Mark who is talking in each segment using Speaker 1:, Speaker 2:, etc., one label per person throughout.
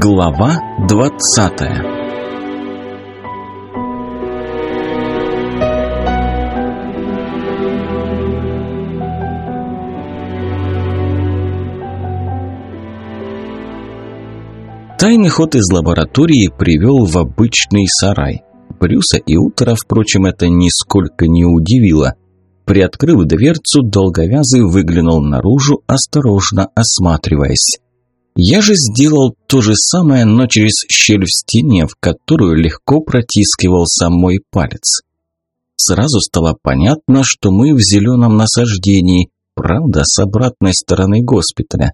Speaker 1: Глава двадцатая Тайный ход из лаборатории привел в обычный сарай. Брюса и Утора, впрочем, это нисколько не удивило. Приоткрыв дверцу, долговязый выглянул наружу, осторожно осматриваясь. Я же сделал то же самое, но через щель в стене, в которую легко протискивался мой палец. Сразу стало понятно, что мы в зеленом насаждении, правда, с обратной стороны госпиталя.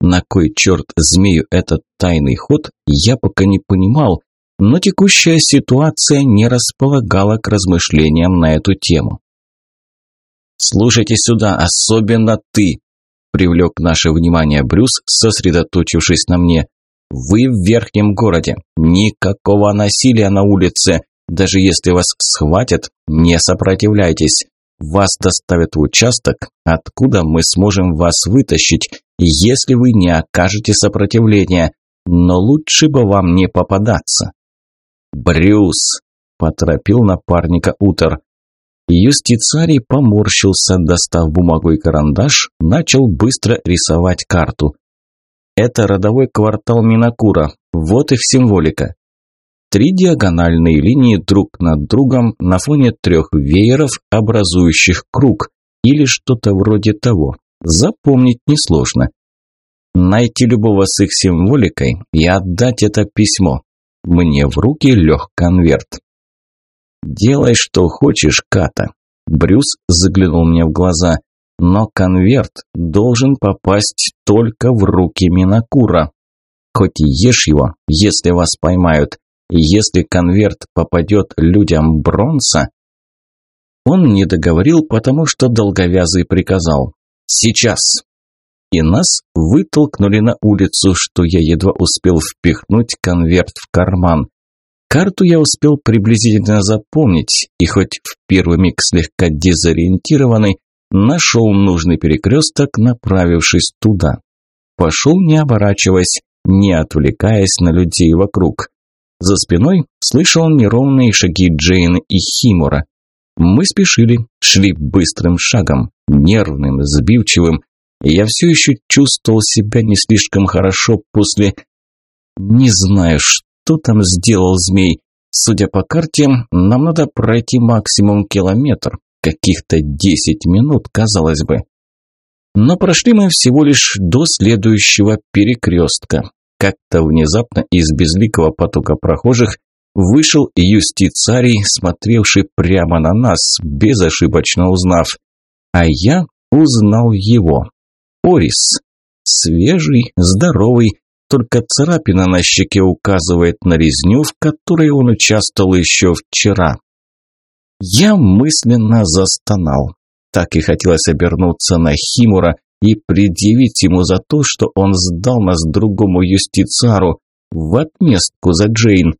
Speaker 1: На кой черт змею этот тайный ход, я пока не понимал, но текущая ситуация не располагала к размышлениям на эту тему. «Слушайте сюда, особенно ты!» – привлек наше внимание Брюс, сосредоточившись на мне. «Вы в верхнем городе. Никакого насилия на улице. Даже если вас схватят, не сопротивляйтесь. Вас доставят в участок, откуда мы сможем вас вытащить, если вы не окажете сопротивления. Но лучше бы вам не попадаться». «Брюс!» – поторопил напарника Утер. Юстицарий поморщился, достав бумагу и карандаш, начал быстро рисовать карту. Это родовой квартал Минакура, вот их символика. Три диагональные линии друг над другом на фоне трех вееров, образующих круг, или что-то вроде того. Запомнить несложно. Найти любого с их символикой и отдать это письмо. Мне в руки лег конверт. «Делай, что хочешь, Ката». Брюс заглянул мне в глаза. «Но конверт должен попасть только в руки Минакура. Хоть и ешь его, если вас поймают. Если конверт попадет людям Бронса...» Он не договорил, потому что долговязый приказал. «Сейчас!» И нас вытолкнули на улицу, что я едва успел впихнуть конверт в карман. Карту я успел приблизительно запомнить, и хоть в первый миг слегка дезориентированный, нашел нужный перекресток, направившись туда. Пошел не оборачиваясь, не отвлекаясь на людей вокруг. За спиной слышал неровные шаги Джейн и Химура. Мы спешили, шли быстрым шагом, нервным, сбивчивым, я все еще чувствовал себя не слишком хорошо после... Не знаю, что что там сделал змей? Судя по карте, нам надо пройти максимум километр, каких-то десять минут, казалось бы. Но прошли мы всего лишь до следующего перекрестка. Как-то внезапно из безликого потока прохожих вышел юстицарий, смотревший прямо на нас, безошибочно узнав. А я узнал его. Орис. Свежий, здоровый, только царапина на щеке указывает на резню, в которой он участвовал еще вчера. Я мысленно застонал. Так и хотелось обернуться на Химура и предъявить ему за то, что он сдал нас другому юстицару в отместку за Джейн.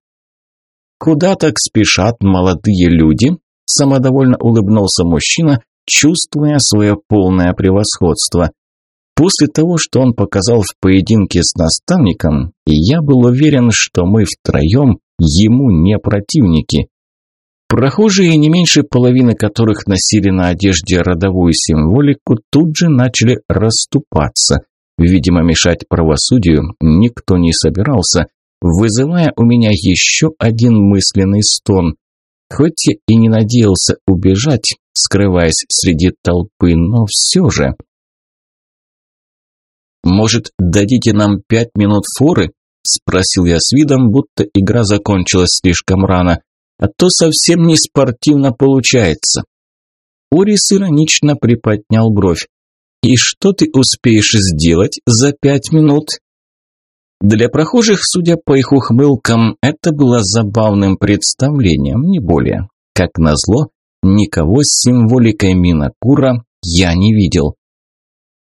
Speaker 1: «Куда так спешат молодые люди?» – самодовольно улыбнулся мужчина, чувствуя свое полное превосходство. После того, что он показал в поединке с наставником, я был уверен, что мы втроем ему не противники. Прохожие, не меньше половины которых носили на одежде родовую символику, тут же начали расступаться. Видимо, мешать правосудию никто не собирался, вызывая у меня еще один мысленный стон. Хоть я и не надеялся убежать, скрываясь среди толпы, но все же... «Может, дадите нам пять минут форы?» – спросил я с видом, будто игра закончилась слишком рано. «А то совсем не спортивно получается». Урис иронично приподнял бровь. «И что ты успеешь сделать за пять минут?» Для прохожих, судя по их ухмылкам, это было забавным представлением, не более. Как назло, никого с символикой Минакура я не видел.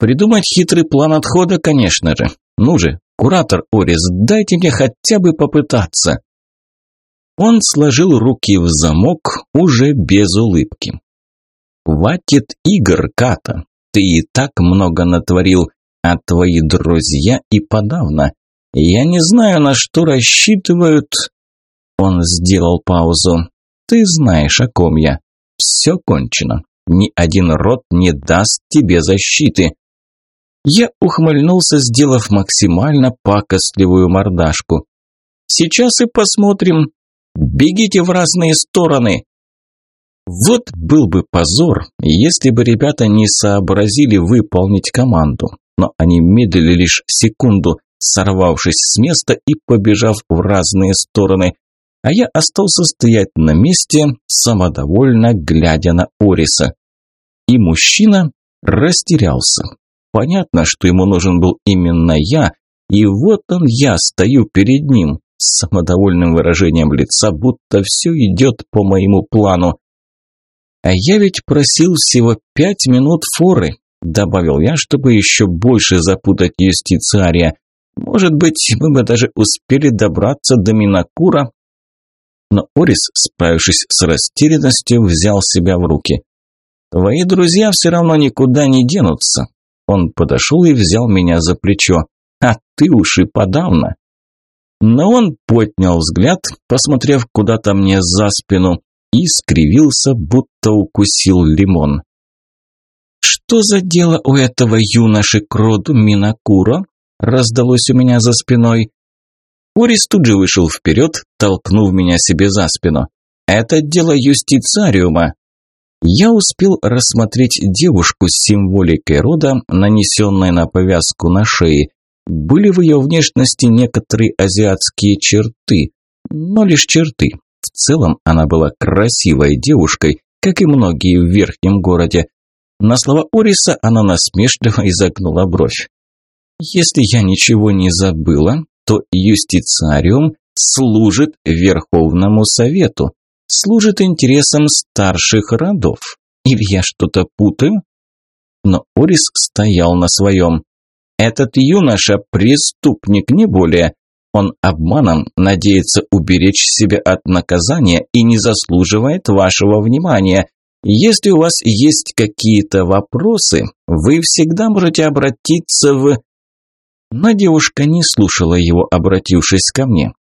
Speaker 1: Придумать хитрый план отхода, конечно же. Ну же, куратор Орис, дайте мне хотя бы попытаться. Он сложил руки в замок уже без улыбки. «Хватит игр, Ката. Ты и так много натворил, а твои друзья и подавно. Я не знаю, на что рассчитывают...» Он сделал паузу. «Ты знаешь, о ком я. Все кончено. Ни один род не даст тебе защиты». Я ухмыльнулся, сделав максимально пакостливую мордашку. «Сейчас и посмотрим. Бегите в разные стороны!» Вот был бы позор, если бы ребята не сообразили выполнить команду, но они медлили лишь секунду, сорвавшись с места и побежав в разные стороны, а я остался стоять на месте, самодовольно глядя на Ориса. И мужчина растерялся. Понятно, что ему нужен был именно я, и вот он я стою перед ним, с самодовольным выражением лица, будто все идет по моему плану. «А я ведь просил всего пять минут форы», – добавил я, чтобы еще больше запутать юстициария. «Может быть, мы бы даже успели добраться до Минакура?» Но Орис, справившись с растерянностью, взял себя в руки. «Твои друзья все равно никуда не денутся». Он подошел и взял меня за плечо. «А ты уж и подавно». Но он поднял взгляд, посмотрев куда-то мне за спину, и скривился, будто укусил лимон. «Что за дело у этого юноши к роду Минакура?» раздалось у меня за спиной. Урис тут же вышел вперед, толкнув меня себе за спину. «Это дело юстициариума». Я успел рассмотреть девушку с символикой рода, нанесенной на повязку на шее. Были в ее внешности некоторые азиатские черты, но лишь черты. В целом она была красивой девушкой, как и многие в верхнем городе. На слова Ориса она насмешливо изогнула бровь. «Если я ничего не забыла, то юстициариум служит Верховному Совету, служит интересам старших родов. Или я что-то путаю?» Но Орис стоял на своем. «Этот юноша – преступник, не более. Он обманом надеется уберечь себя от наказания и не заслуживает вашего внимания. Если у вас есть какие-то вопросы, вы всегда можете обратиться в...» Но девушка не слушала его, обратившись ко мне.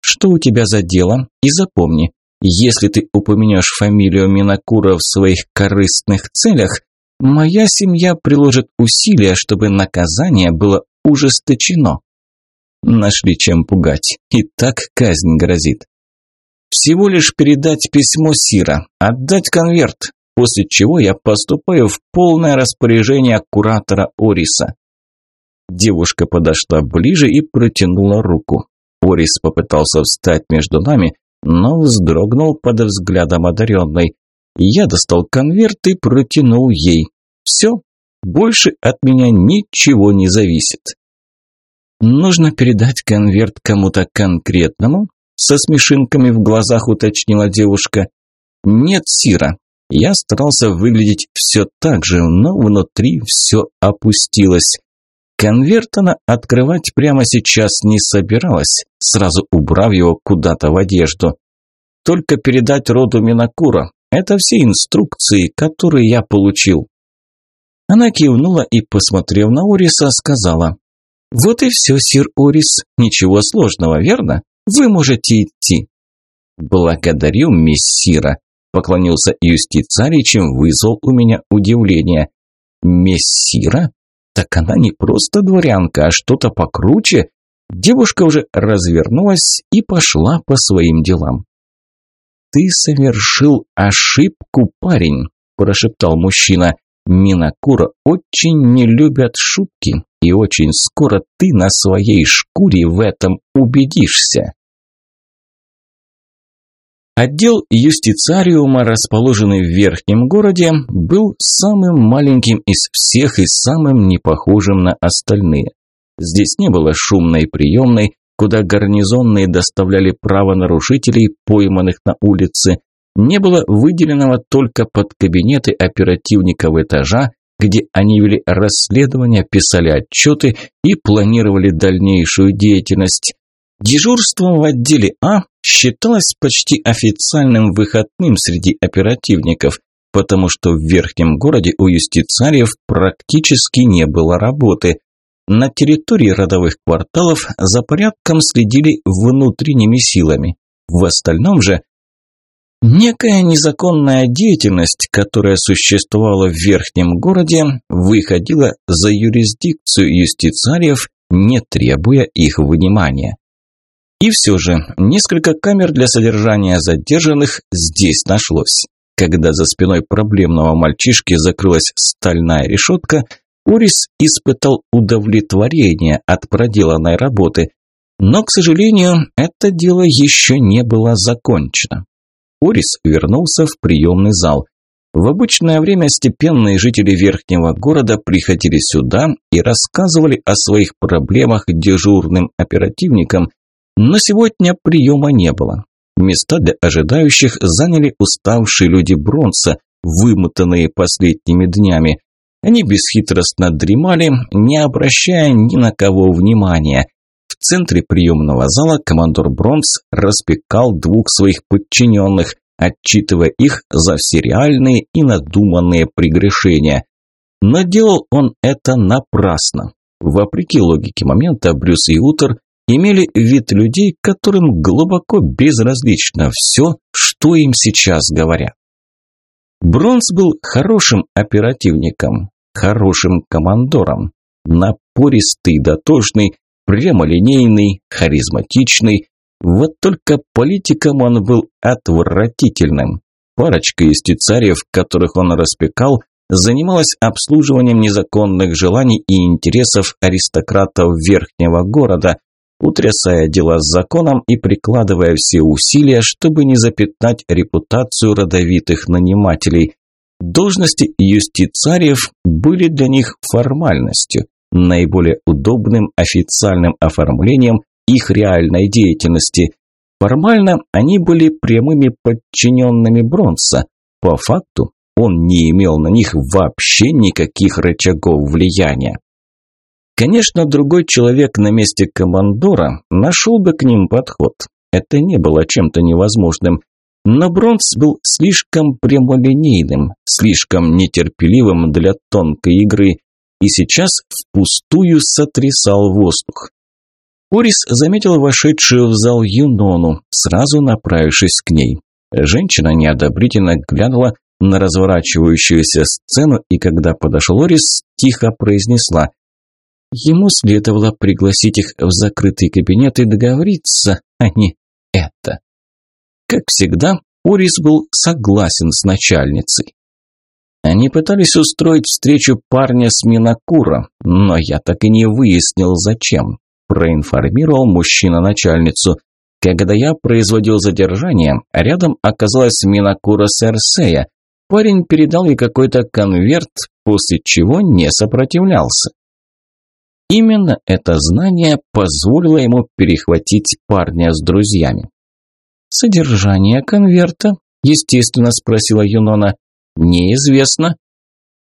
Speaker 1: «Что у тебя за дело? И запомни, если ты упомянешь фамилию Минакура в своих корыстных целях, моя семья приложит усилия, чтобы наказание было ужесточено». Нашли чем пугать. И так казнь грозит. Всего лишь передать письмо Сира, отдать конверт, после чего я поступаю в полное распоряжение куратора Ориса. Девушка подошла ближе и протянула руку. Орис попытался встать между нами, но вздрогнул под взглядом одаренной. Я достал конверт и протянул ей. Все, больше от меня ничего не зависит. «Нужно передать конверт кому-то конкретному?» Со смешинками в глазах уточнила девушка. «Нет, Сира». Я старался выглядеть все так же, но внутри все опустилось. Конверт она открывать прямо сейчас не собиралась, сразу убрав его куда-то в одежду. Только передать роду Минакура. Это все инструкции, которые я получил. Она кивнула и, посмотрев на Ориса, сказала, «Вот и все, сир Орис. Ничего сложного, верно? Вы можете идти». «Благодарю, мессира», – поклонился юстицарий, чем вызвал у меня удивление. «Мессира? Так она не просто дворянка, а что-то покруче». Девушка уже развернулась и пошла по своим делам. «Ты совершил ошибку, парень», – прошептал мужчина. «Минакура очень не любят шутки, и очень скоро ты на своей шкуре в этом убедишься. Отдел юстициариума, расположенный в верхнем городе, был самым маленьким из всех и самым непохожим на остальные. Здесь не было шумной приемной, куда гарнизонные доставляли правонарушителей, пойманных на улице, не было выделенного только под кабинеты оперативников этажа, где они вели расследования, писали отчеты и планировали дальнейшую деятельность. Дежурством в отделе А считалось почти официальным выходным среди оперативников, потому что в верхнем городе у юстициариев практически не было работы. на территории родовых кварталов за порядком следили внутренними силами. В остальном же некая незаконная деятельность, которая существовала в верхнем городе, выходила за юрисдикцию юстициариев, не требуя их внимания. И все же, несколько камер для содержания задержанных здесь нашлось. Когда за спиной проблемного мальчишки закрылась стальная решетка, Урис испытал удовлетворение от проделанной работы. Но, к сожалению, это дело еще не было закончено. Урис вернулся в приемный зал. В обычное время степенные жители верхнего города приходили сюда и рассказывали о своих проблемах дежурным оперативникам, но сегодня приема не было. Места для ожидающих заняли уставшие люди Бронса, вымотанные последними днями. Они бесхитростно дремали, не обращая ни на кого внимания. В центре приемного зала командор Бронс распекал двух своих подчиненных, отчитывая их за все реальные и надуманные прегрешения. Но делал он это напрасно. Вопреки логике момента, Брюс и Утер имели вид людей, которым глубоко безразлично все, что им сейчас говорят. Бронс был хорошим оперативником, хорошим командором, напористый, дотошный, прямолинейный, харизматичный. Вот только политиком он был отвратительным. Парочка истицариев, которых он распекал, занималась обслуживанием незаконных желаний и интересов аристократов верхнего города, утрясая дела с законом и прикладывая все усилия, чтобы не запятнать репутацию родовитых нанимателей. Должности юстициариев были для них формальностью, наиболее удобным официальным оформлением их реальной деятельности. Формально они были прямыми подчиненными Бронса. По факту он не имел на них вообще никаких рычагов влияния. Конечно, другой человек на месте командора нашел бы к ним подход. Это не было чем-то невозможным. Но Бронс был слишком прямолинейным, слишком нетерпеливым для тонкой игры и сейчас впустую сотрясал воздух. Орис заметил вошедшую в зал Юнону, сразу направившись к ней. Женщина неодобрительно глянула на разворачивающуюся сцену и, когда подошел Орис, тихо произнесла Ему следовало пригласить их в закрытый кабинет и договориться, а не это. Как всегда, Орис был согласен с начальницей. Они пытались устроить встречу парня с Минакура, но я так и не выяснил, зачем. Проинформировал мужчина начальницу. Когда я производил задержание, рядом оказалась Минакура Серсея. Парень передал ей какой-то конверт, после чего не сопротивлялся. Именно это знание позволило ему перехватить парня с друзьями. «Содержание конверта?» – естественно спросила Юнона. «Неизвестно».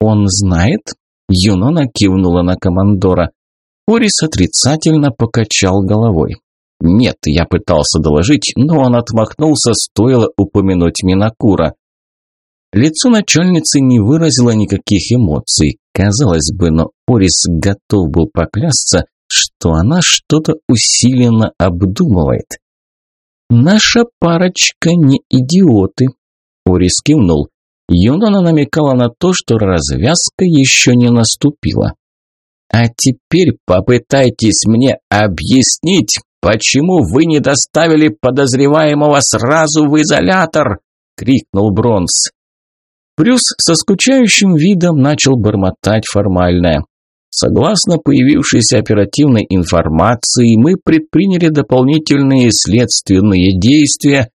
Speaker 1: «Он знает?» – Юнона кивнула на командора. Орис отрицательно покачал головой. «Нет, я пытался доложить, но он отмахнулся, стоило упомянуть Минакура». Лицо начальницы не выразило никаких эмоций. Казалось бы, но Орис готов был поклясться, что она что-то усиленно обдумывает. «Наша парочка не идиоты», – Орис кивнул. Юнона намекала на то, что развязка еще не наступила. «А теперь попытайтесь мне объяснить, почему вы не доставили подозреваемого сразу в изолятор!» – крикнул Бронс. Брюс со скучающим видом начал бормотать формальное. Согласно появившейся оперативной информации, мы предприняли дополнительные следственные действия.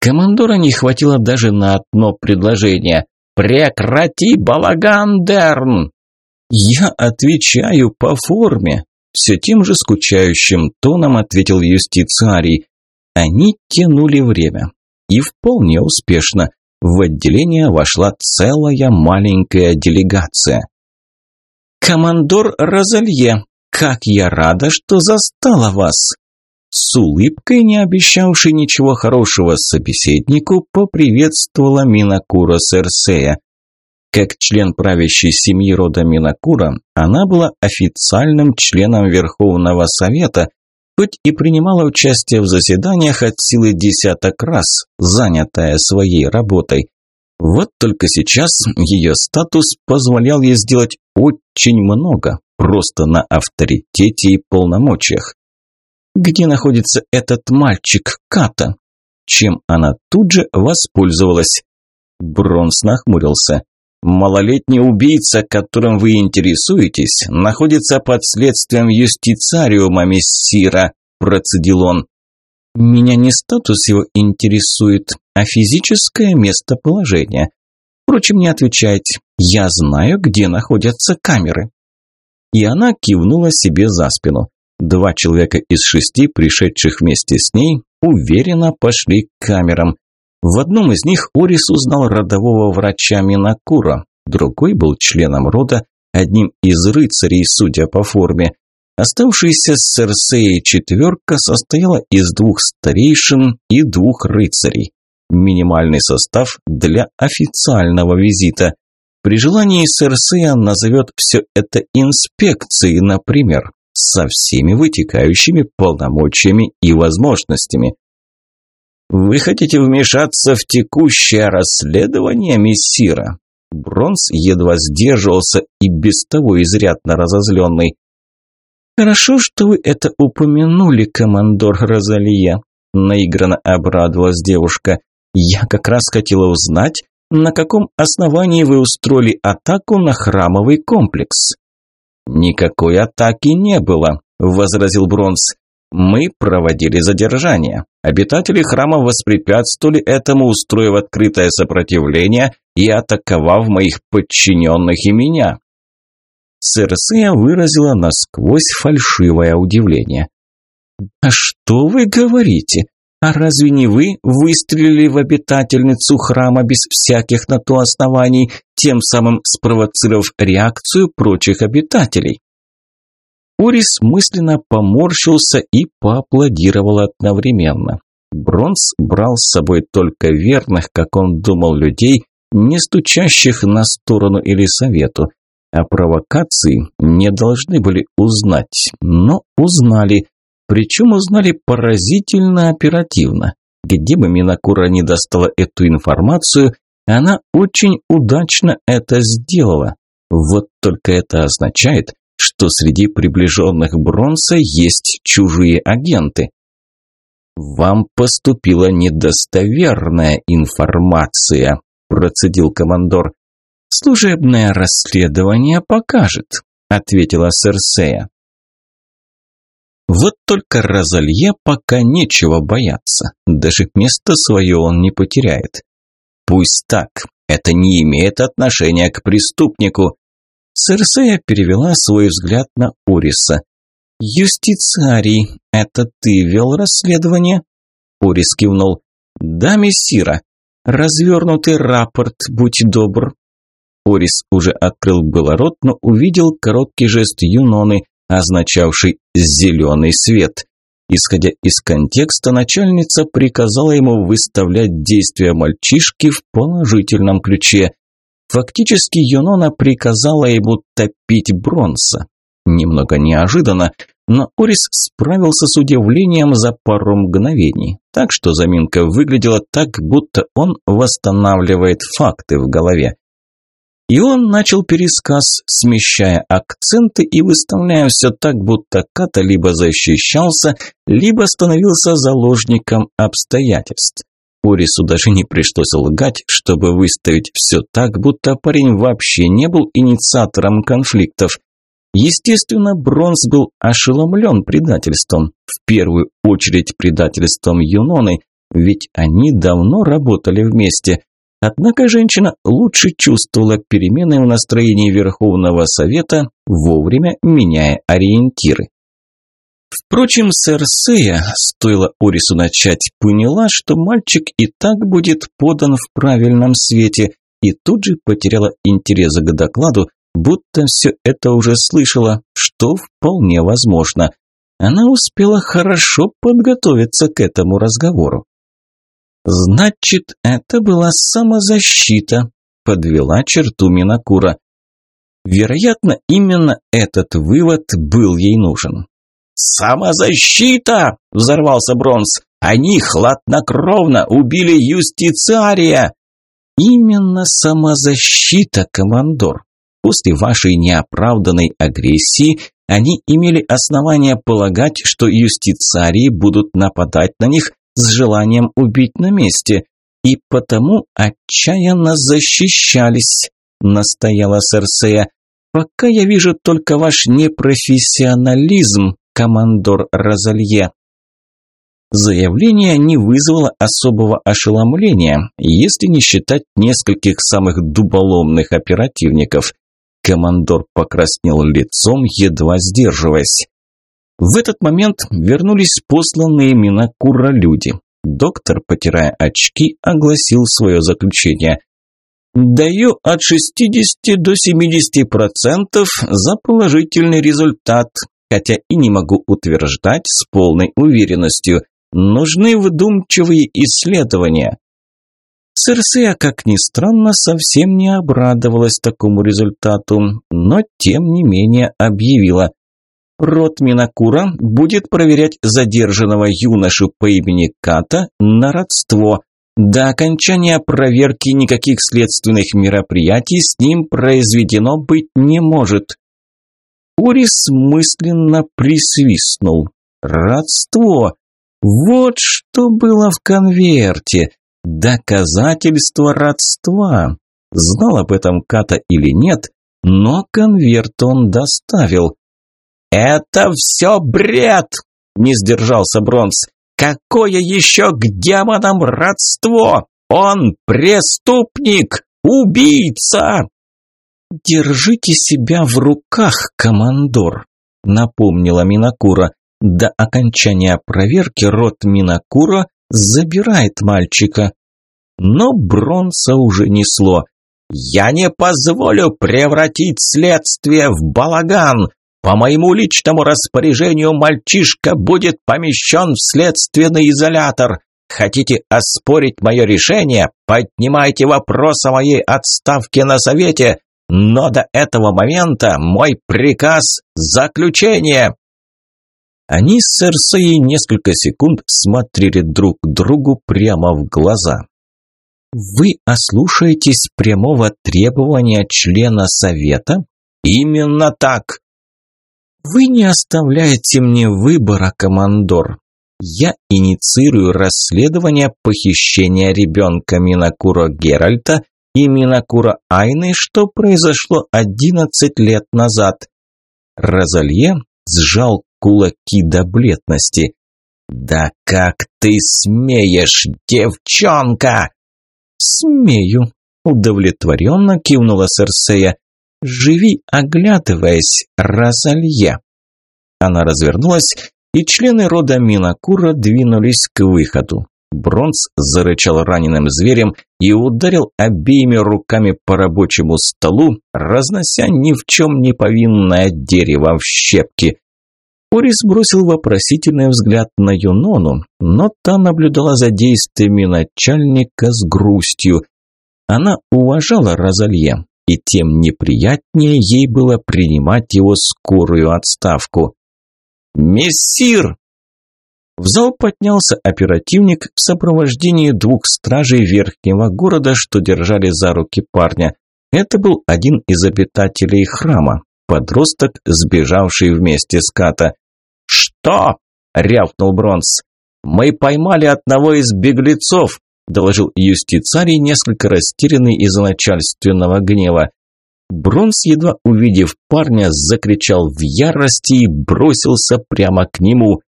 Speaker 1: Командора не хватило даже на одно предложение. «Прекрати балаган, Дерн!» «Я отвечаю по форме», – все тем же скучающим тоном ответил юстициарий. Они тянули время. И вполне успешно в отделение вошла целая маленькая делегация. «Командор Розалье, как я рада, что застала вас!» С улыбкой, не обещавшей ничего хорошего собеседнику, поприветствовала Минакура Серсея. Как член правящей семьи рода Минакура, она была официальным членом Верховного Совета, хоть и принимала участие в заседаниях от силы десяток раз, занятая своей работой. Вот только сейчас ее статус позволял ей сделать очень много, просто на авторитете и полномочиях. Где находится этот мальчик Ката? Чем она тут же воспользовалась? Бронс нахмурился. Малолетний убийца, которым вы интересуетесь, находится под следствием юстициариума мессира, процедил он. Меня не статус его интересует, а физическое местоположение. Впрочем, не отвечайте. Я знаю, где находятся камеры. И она кивнула себе за спину. Два человека из шести, пришедших вместе с ней, уверенно пошли к камерам. В одном из них Орис узнал родового врача Минакура, другой был членом рода, одним из рыцарей, судя по форме. Оставшаяся с Серсеей четверка состояла из двух старейшин и двух рыцарей. Минимальный состав для официального визита. При желании Серсея назовет все это инспекцией, например, со всеми вытекающими полномочиями и возможностями. «Вы хотите вмешаться в текущее расследование, мессира?» Бронз едва сдерживался и без того изрядно разозленный. «Хорошо, что вы это упомянули, командор Розалия», – наигранно обрадовалась девушка. «Я как раз хотела узнать, на каком основании вы устроили атаку на храмовый комплекс?» «Никакой атаки не было», – возразил Бронз. Мы проводили задержание. Обитатели храма воспрепятствовали этому, устроив открытое сопротивление и атаковав моих подчиненных и меня. Церсея выразила насквозь фальшивое удивление. «А что вы говорите? А разве не вы выстрелили в обитательницу храма без всяких на то оснований, тем самым спровоцировав реакцию прочих обитателей?» Урис мысленно поморщился и поаплодировал одновременно. Бронз брал с собой только верных, как он думал, людей, не стучащих на сторону или совету. О провокации не должны были узнать, но узнали. Причем узнали поразительно оперативно. Где бы Минакура не достала эту информацию, она очень удачно это сделала. Вот только это означает, что среди приближенных Бронса есть чужие агенты. «Вам поступила недостоверная информация», – процедил командор. «Служебное расследование покажет», – ответила Серсея. Вот только Розалье пока нечего бояться, даже место свое он не потеряет. Пусть так, это не имеет отношения к преступнику. Серсея перевела свой взгляд на Уриса. «Юстициарий, это ты вел расследование?» Урис кивнул. «Да, мессира. Развернутый рапорт, будь добр». Урис уже открыл было рот, но увидел короткий жест Юноны, означавший «зеленый свет». Исходя из контекста, начальница приказала ему выставлять действия мальчишки в положительном ключе. Фактически Юнона приказала ему топить Бронса. Немного неожиданно, но Орис справился с удивлением за пару мгновений, так что заминка выглядела так, будто он восстанавливает факты в голове. И он начал пересказ, смещая акценты и выставляя все так, будто Ката либо защищался, либо становился заложником обстоятельств. Орису даже не пришлось лгать, чтобы выставить все так, будто парень вообще не был инициатором конфликтов. Естественно, Бронз был ошеломлен предательством, в первую очередь предательством Юноны, ведь они давно работали вместе. Однако женщина лучше чувствовала перемены в настроении Верховного Совета, вовремя меняя ориентиры. Впрочем, сэр Сея, стоило Орису начать, поняла, что мальчик и так будет подан в правильном свете, и тут же потеряла интерес к докладу, будто все это уже слышала, что вполне возможно. Она успела хорошо подготовиться к этому разговору. «Значит, это была самозащита», – подвела черту Минакура. Вероятно, именно этот вывод был ей нужен.
Speaker 2: «Самозащита!» – взорвался Бронз. «Они хладнокровно убили юстициария!»
Speaker 1: «Именно самозащита, командор. После вашей неоправданной агрессии они имели основания полагать, что юстициарии будут нападать на них с желанием убить на месте, и потому отчаянно защищались», – настояла Серсея. «Пока я вижу только ваш непрофессионализм, командор Розалье». Заявление не вызвало особого ошеломления, если не считать нескольких самых дуболомных оперативников. Командор покраснел лицом, едва сдерживаясь. В этот момент вернулись посланные Минакура люди. Доктор, потирая очки, огласил свое заключение. «Даю от 60 до 70% за положительный результат, хотя и не могу утверждать с полной уверенностью. Нужны вдумчивые исследования». Церсея, как ни странно, совсем не обрадовалась такому результату, но тем не менее объявила. Род Минакура будет проверять задержанного юношу по имени Ката на родство. До окончания проверки никаких следственных мероприятий с ним произведено быть не может. Урис мысленно присвистнул. Родство! Вот что было в конверте. Доказательство родства. Знал об этом Ката или нет, но конверт он доставил. «Это все бред!» – не сдержался Бронз. «Какое еще к демонам родство? Он преступник, убийца!» «Держите себя в руках, командор», – напомнила Минакура. До окончания проверки рот Минакура забирает мальчика. Но Бронса уже несло. «Я не позволю превратить следствие в балаган. По моему личному распоряжению мальчишка будет помещен в следственный изолятор. Хотите оспорить мое решение? Поднимайте вопрос о моей отставке на совете. Но до этого момента мой приказ – заключение. Они с Серсеей несколько секунд смотрели друг другу прямо в глаза. «Вы ослушаетесь прямого требования члена совета?» «Именно так!» «Вы не оставляете мне выбора, командор. Я инициирую расследование похищения ребенка Минакура Геральта и Минакура Айны, что произошло 11 лет назад». Розалье сжал кулаки до бледности. «Да как ты смеешь, девчонка!» «Смею», – удовлетворенно кивнула Серсея. «Живи, оглядываясь, Розалье». Она развернулась, и члены рода Минакура двинулись к выходу. Бронз зарычал раненым зверем и ударил обеими руками по рабочему столу, разнося ни в чем не повинное дерево в щепки. Орис бросил вопросительный взгляд на Юнону, но та наблюдала за действиями начальника с грустью. Она уважала Розалье, и тем неприятнее ей было принимать его скорую отставку. «Мессир!» В зал поднялся оперативник в сопровождении двух стражей верхнего города, что держали за руки парня. Это был один из обитателей храма, подросток, сбежавший вместе с Ката. «Что?» – рявкнул Бронс. «Мы поймали одного из беглецов», – доложил юстицарий, несколько растерянный из-за начальственного гнева. Бронс, едва увидев парня, закричал в ярости и бросился прямо к нему.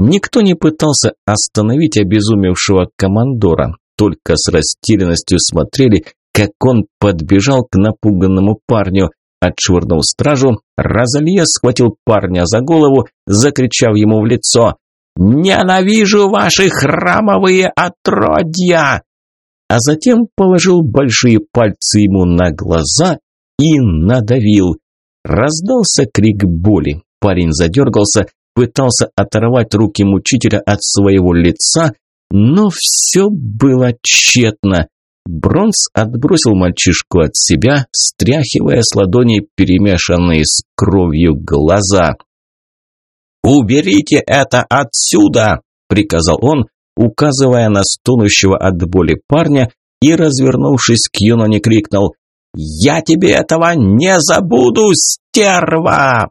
Speaker 1: Никто не пытался остановить обезумевшего командора, только с растерянностью смотрели, как он подбежал к напуганному парню. Отшвырнул стражу, Розалье схватил парня за голову, закричав ему в лицо «Ненавижу ваши храмовые отродья!» А затем положил большие пальцы ему на глаза и надавил. Раздался крик боли. Парень задергался, пытался оторвать руки мучителя от своего лица, но все было тщетно. Бронз отбросил мальчишку от себя, стряхивая с ладоней перемешанные с кровью глаза.
Speaker 2: «Уберите это отсюда!» – приказал он, указывая на стонущего от боли парня и, развернувшись к Юноне, крикнул «Я тебе этого не забуду, стерва!»